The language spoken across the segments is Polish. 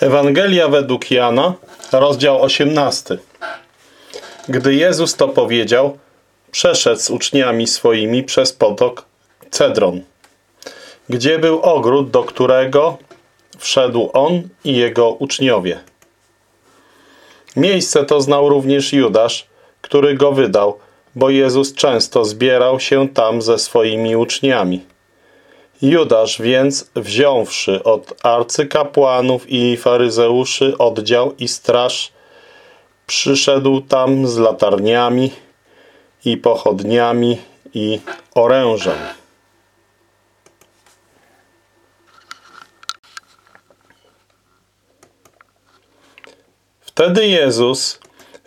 Ewangelia według Jana, rozdział 18. Gdy Jezus to powiedział, przeszedł z uczniami swoimi przez potok Cedron, gdzie był ogród, do którego wszedł on i jego uczniowie. Miejsce to znał również Judasz, który go wydał, bo Jezus często zbierał się tam ze swoimi uczniami. Judasz więc, wziąwszy od arcykapłanów i faryzeuszy oddział i straż, przyszedł tam z latarniami i pochodniami i orężem. Wtedy Jezus,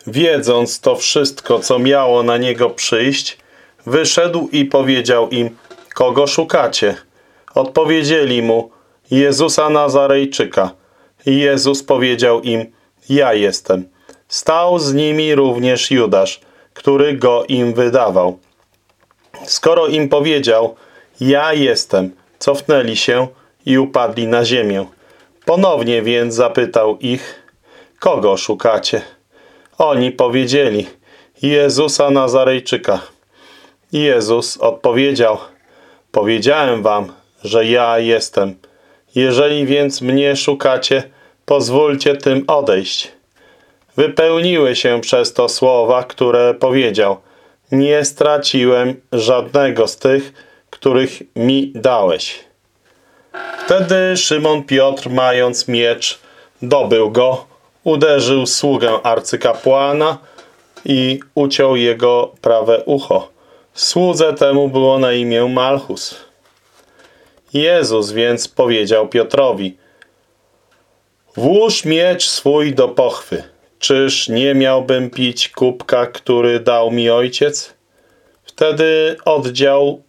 wiedząc to wszystko, co miało na Niego przyjść, wyszedł i powiedział im, kogo szukacie? Odpowiedzieli Mu, Jezusa Nazarejczyka. Jezus powiedział im, ja jestem. Stał z nimi również Judasz, który go im wydawał. Skoro im powiedział, ja jestem, cofnęli się i upadli na ziemię. Ponownie więc zapytał ich, kogo szukacie? Oni powiedzieli, Jezusa Nazarejczyka. Jezus odpowiedział, powiedziałem wam, że ja jestem. Jeżeli więc mnie szukacie, pozwólcie tym odejść. Wypełniły się przez to słowa, które powiedział. Nie straciłem żadnego z tych, których mi dałeś. Wtedy Szymon Piotr, mając miecz, dobył go, uderzył sługę arcykapłana i uciął jego prawe ucho. Słudze temu było na imię Malchus. Jezus więc powiedział Piotrowi, włóż miecz swój do pochwy. Czyż nie miałbym pić kubka, który dał mi ojciec? Wtedy oddział,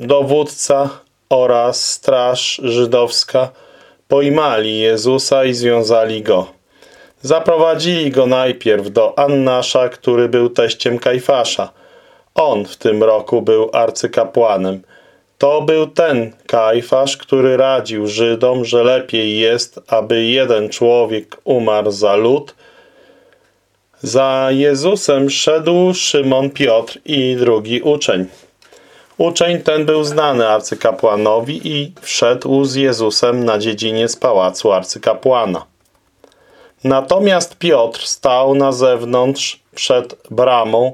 dowódca oraz straż żydowska pojmali Jezusa i związali go. Zaprowadzili go najpierw do Annasza, który był teściem Kajfasza. On w tym roku był arcykapłanem. To był ten Kajfasz, który radził Żydom, że lepiej jest, aby jeden człowiek umarł za lud. Za Jezusem szedł Szymon Piotr i drugi uczeń. Uczeń ten był znany arcykapłanowi i wszedł z Jezusem na dziedziniec pałacu arcykapłana. Natomiast Piotr stał na zewnątrz przed bramą,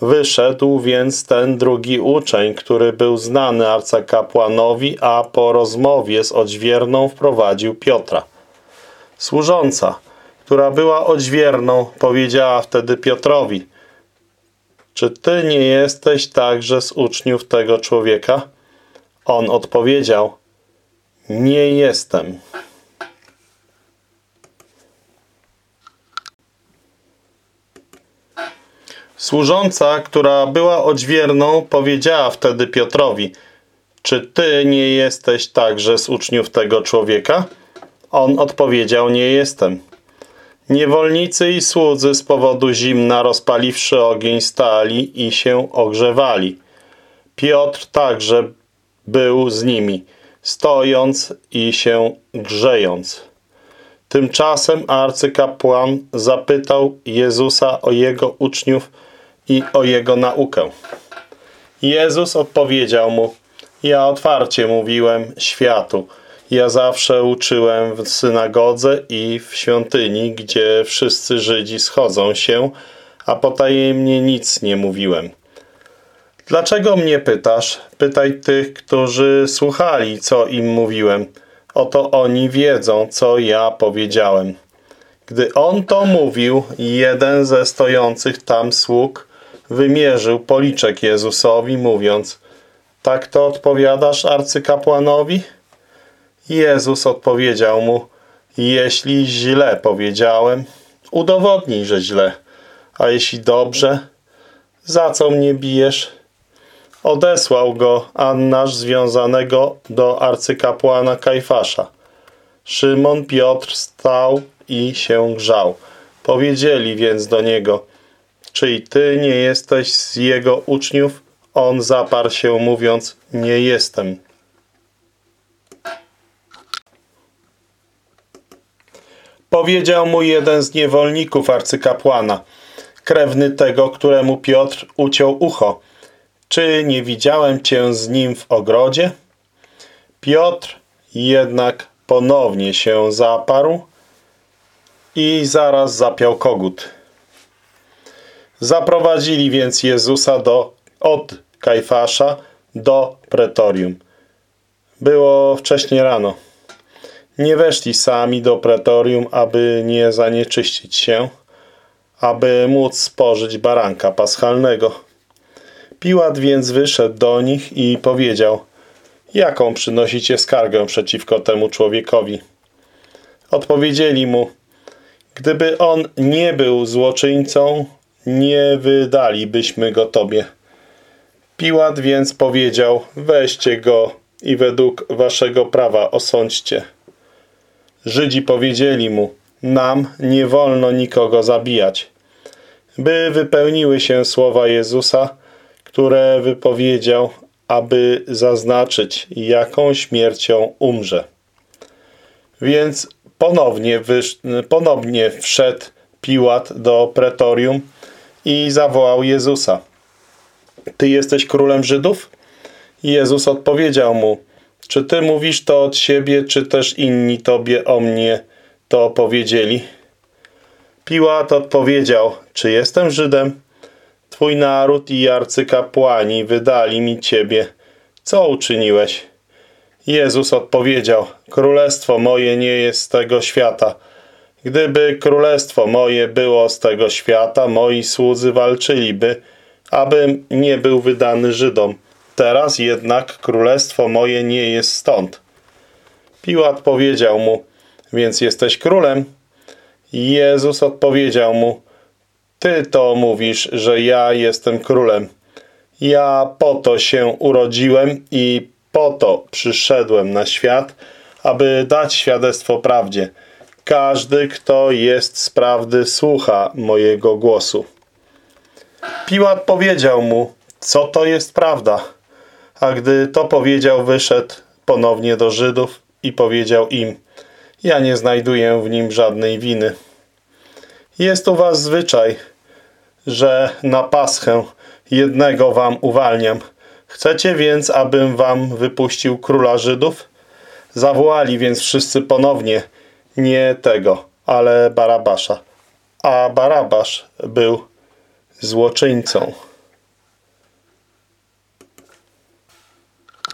Wyszedł więc ten drugi uczeń, który był znany arcykapłanowi, a po rozmowie z odźwierną wprowadził Piotra. Służąca, która była odźwierną, powiedziała wtedy Piotrowi, czy ty nie jesteś także z uczniów tego człowieka? On odpowiedział, nie jestem. Służąca, która była odźwierną, powiedziała wtedy Piotrowi, czy ty nie jesteś także z uczniów tego człowieka? On odpowiedział, nie jestem. Niewolnicy i słudzy z powodu zimna rozpaliwszy ogień stali i się ogrzewali. Piotr także był z nimi, stojąc i się grzejąc. Tymczasem arcykapłan zapytał Jezusa o jego uczniów, i o jego naukę. Jezus odpowiedział mu, ja otwarcie mówiłem światu. Ja zawsze uczyłem w synagodze i w świątyni, gdzie wszyscy Żydzi schodzą się, a potajemnie nic nie mówiłem. Dlaczego mnie pytasz? Pytaj tych, którzy słuchali, co im mówiłem. Oto oni wiedzą, co ja powiedziałem. Gdy on to mówił, jeden ze stojących tam sług wymierzył policzek Jezusowi, mówiąc Tak to odpowiadasz arcykapłanowi? Jezus odpowiedział mu Jeśli źle powiedziałem, udowodnij, że źle. A jeśli dobrze, za co mnie bijesz? Odesłał go Annasz związanego do arcykapłana Kajfasza. Szymon Piotr stał i się grzał. Powiedzieli więc do niego – czy i ty nie jesteś z jego uczniów? On zaparł się, mówiąc, nie jestem. Powiedział mu jeden z niewolników arcykapłana, krewny tego, któremu Piotr uciął ucho. Czy nie widziałem cię z nim w ogrodzie? Piotr jednak ponownie się zaparł i zaraz zapiał kogut. Zaprowadzili więc Jezusa do, od Kajfasza do pretorium. Było wcześnie rano. Nie weszli sami do pretorium, aby nie zanieczyścić się, aby móc spożyć baranka paschalnego. Piłat więc wyszedł do nich i powiedział, jaką przynosicie skargę przeciwko temu człowiekowi? Odpowiedzieli mu, gdyby on nie był złoczyńcą, nie wydalibyśmy go tobie. Piłat więc powiedział, weźcie go i według waszego prawa osądźcie. Żydzi powiedzieli mu, nam nie wolno nikogo zabijać. By wypełniły się słowa Jezusa, które wypowiedział, aby zaznaczyć, jaką śmiercią umrze. Więc ponownie, ponownie wszedł Piłat do pretorium i zawołał Jezusa. Ty jesteś królem Żydów? Jezus odpowiedział mu, czy ty mówisz to od siebie, czy też inni tobie o mnie to powiedzieli? Piłat odpowiedział, czy jestem Żydem? Twój naród i arcykapłani wydali mi ciebie. Co uczyniłeś? Jezus odpowiedział, królestwo moje nie jest z tego świata. Gdyby królestwo moje było z tego świata, moi słudzy walczyliby, abym nie był wydany Żydom. Teraz jednak królestwo moje nie jest stąd. Piłat powiedział mu, więc jesteś królem? Jezus odpowiedział mu, ty to mówisz, że ja jestem królem. Ja po to się urodziłem i po to przyszedłem na świat, aby dać świadectwo prawdzie. Każdy, kto jest z prawdy, słucha mojego głosu. Piłat powiedział mu, co to jest prawda. A gdy to powiedział, wyszedł ponownie do Żydów i powiedział im, ja nie znajduję w nim żadnej winy. Jest u was zwyczaj, że na paschę jednego wam uwalniam. Chcecie więc, abym wam wypuścił króla Żydów? Zawołali więc wszyscy ponownie, nie tego, ale Barabasza. A Barabasz był złoczyńcą.